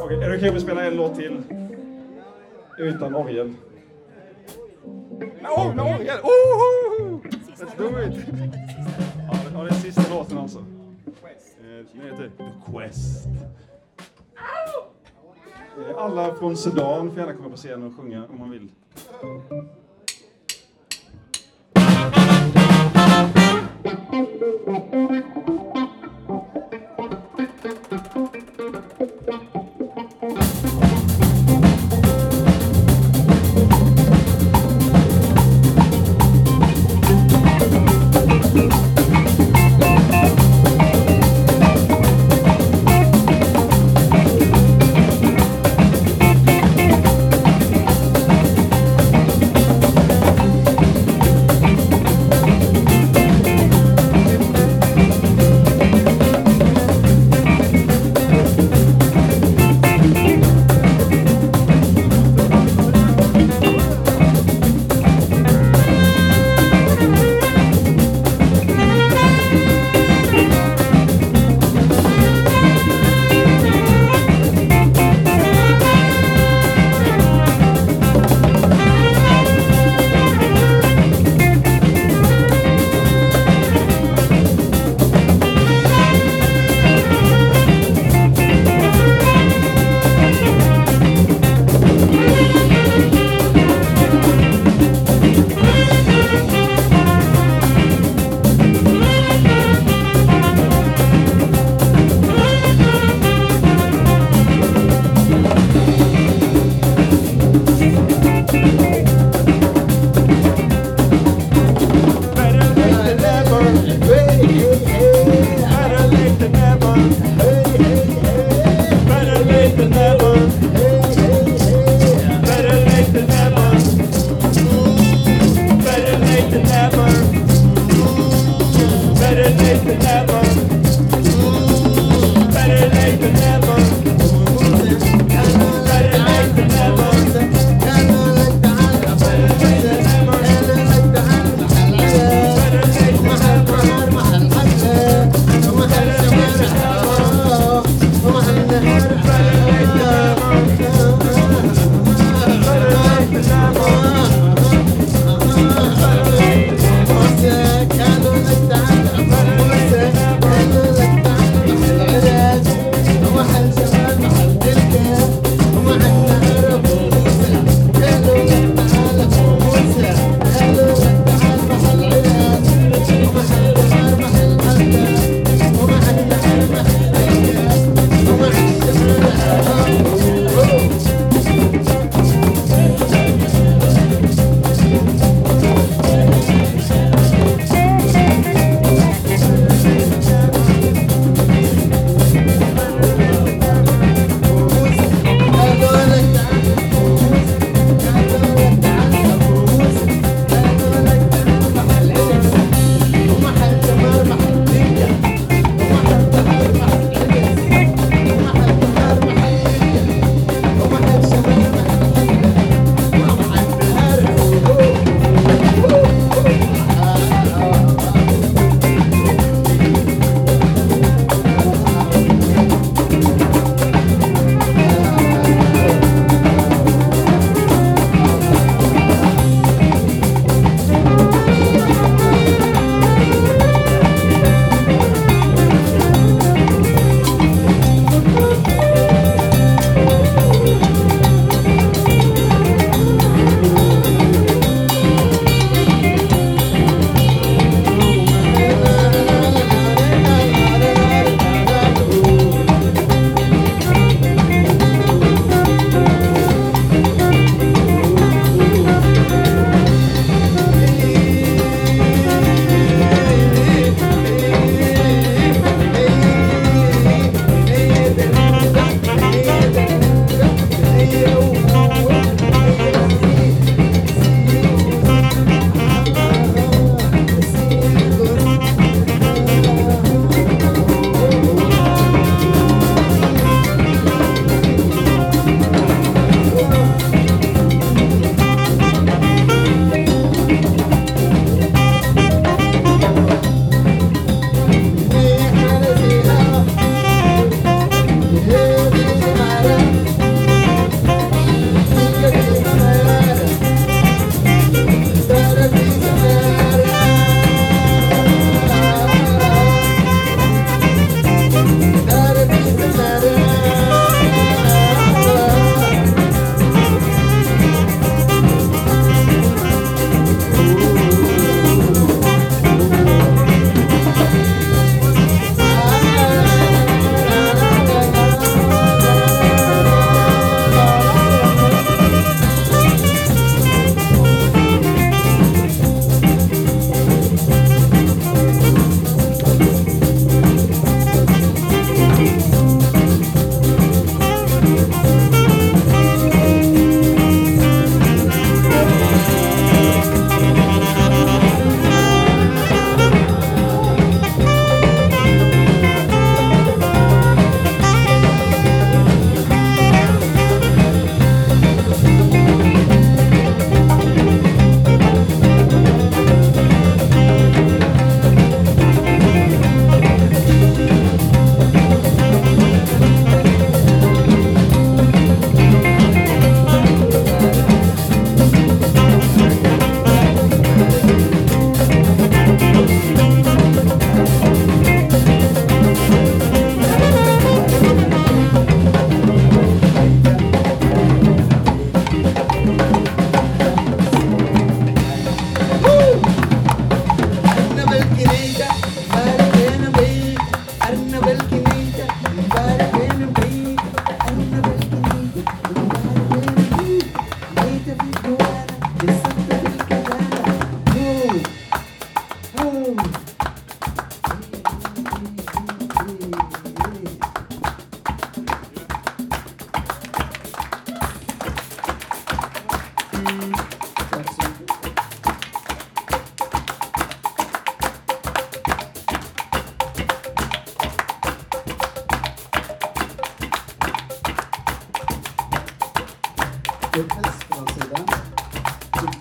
Okej, är det okej om vi spelar en låt till? Utan orgel. Oh, no, orgel! Oh, let's do it! Ja, det- ja, det är sista låten alltså. Eh, Den heter The Quest. Eh, Alla från Sudan får gärna komma på scenen och sjunga om man vill.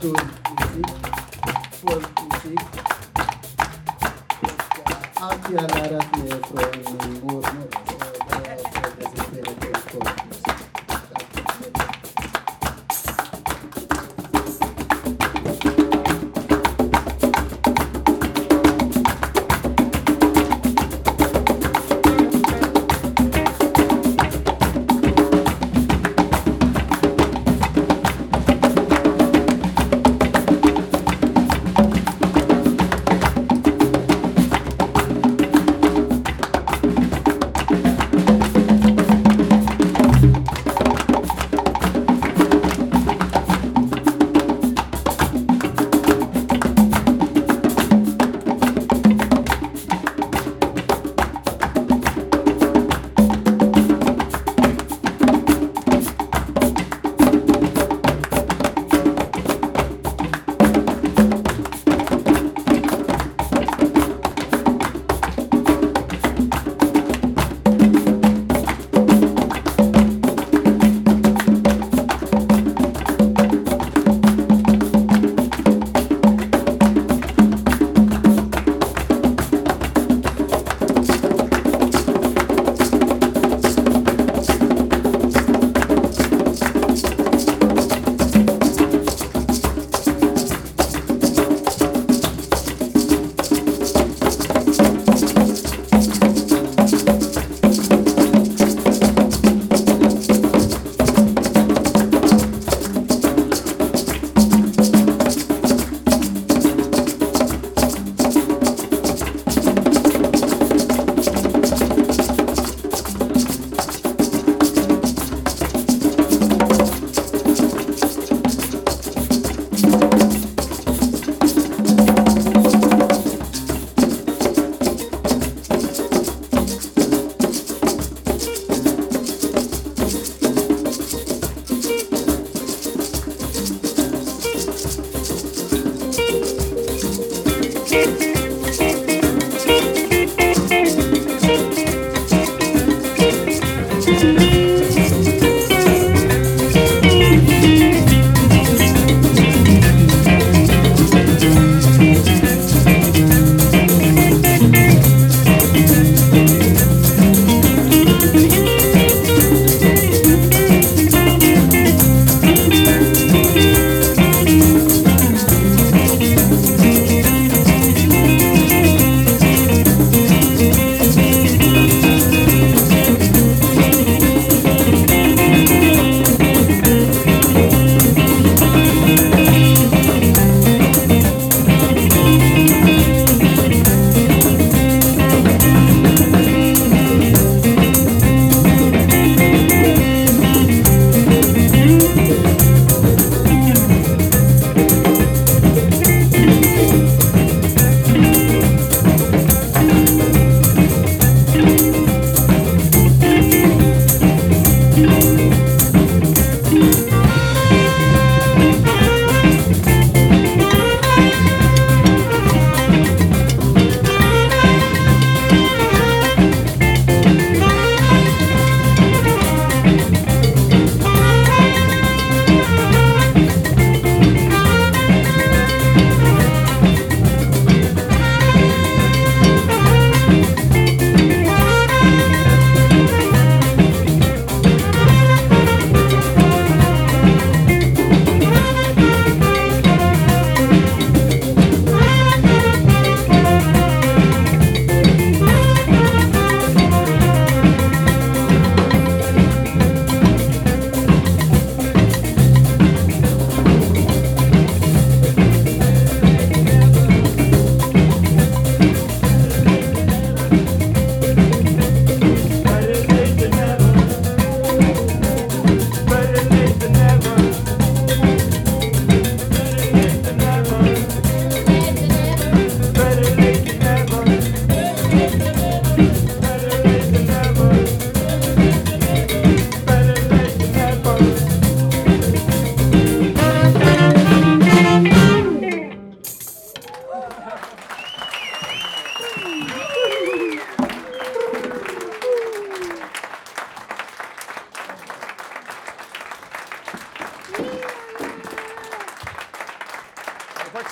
2 y 4 y 6. At yalara metro ng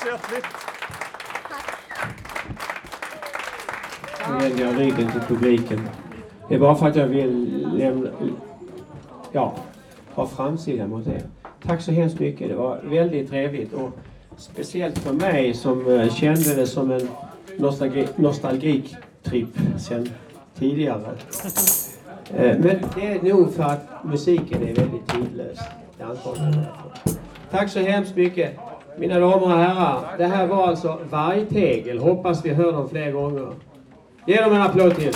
hjärtligt. Nu vänder jag ryggen till publiken. Det är bara för att jag vill lämna, ja, ha framsidan mot er. Tack så hemskt mycket. Det var väldigt trevligt och speciellt för mig som eh, kände det som en nostalgi, nostalgiktripp sen tidigare. Eh, Men det är nog för att musiken är väldigt tidlös. Det är antagligen därför. Tack så hemskt mycket. Mina damer och herrar, det här var alltså Vargtegel. Hoppas vi hör dem fler gånger. Ge dem en applåd till.